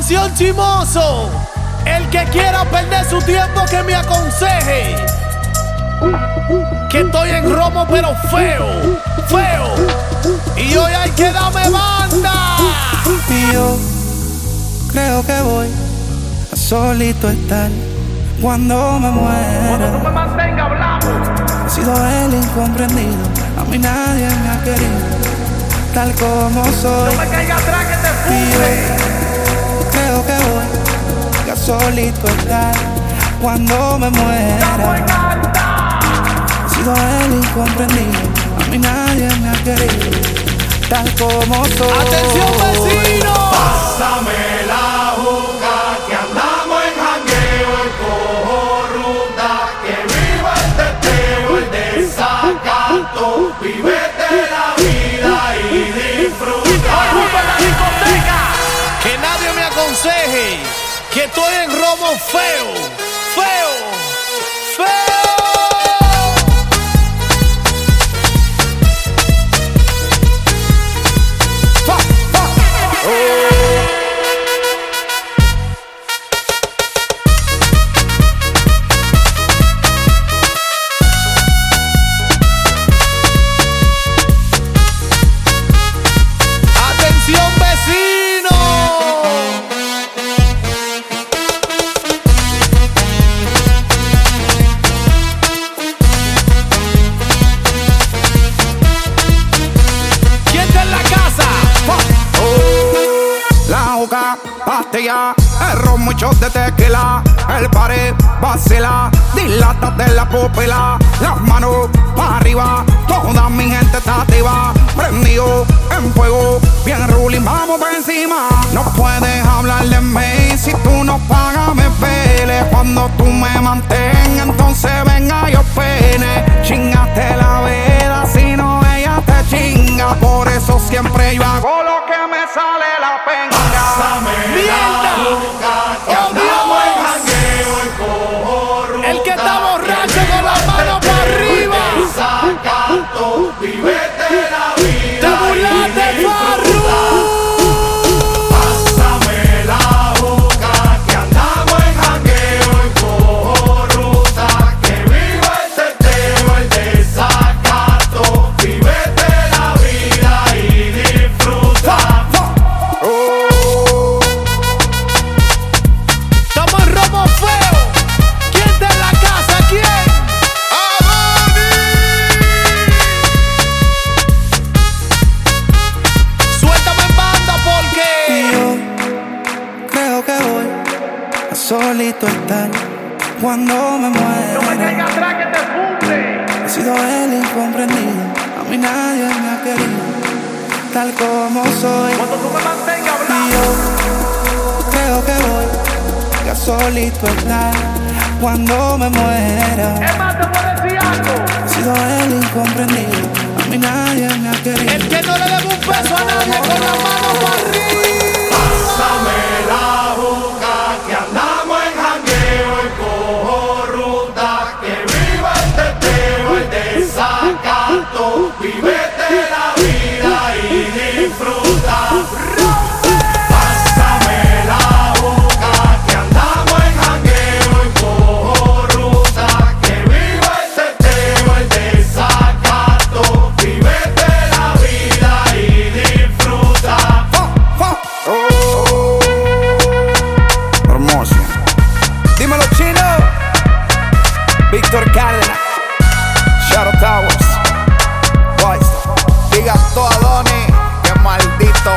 Atención chimoso, el que quiera perder su tiempo que me aconseje. Que estoy en romo pero feo, feo. Y hoy hay que darme banda. Y yo creo que voy a solito estar cuando me muera. me mantenga hablando. He sido el incomprendido, a mí nadie me ha querido, tal como soy. me caiga atrás que te yo creo que voy a solito estar cuando me muera. He sido el incomprendido, a mí nadie me ha querido, tal como soy. Atención vecino. Pásame que estoy en romo feo, feo. Pastilla, el ron, mucho de tequila, el pared, vacila, dilata de la pupila, las manos para arriba, toda mi gente está activa, prendido en fuego, bien ruling, vamos por encima. No puedes hablar de mí si tú no pagas, me pele. Cuando tú me mantengas, entonces Pásame solito estar cuando me muera. atrás que te funde. He sido el incomprendido, a mí nadie me ha querido, tal como soy. Cuando tú me mantengas Y yo creo que voy a solito estar cuando me muera. Es más, te puedo decir algo. He sido el incomprendido, a mí nadie me ha querido. El que no le debe un peso a nadie con la mano Dímelo, chino. Víctor Cárdenas. Shadow Towers. Boys. Diga todo a Donny. Que maldito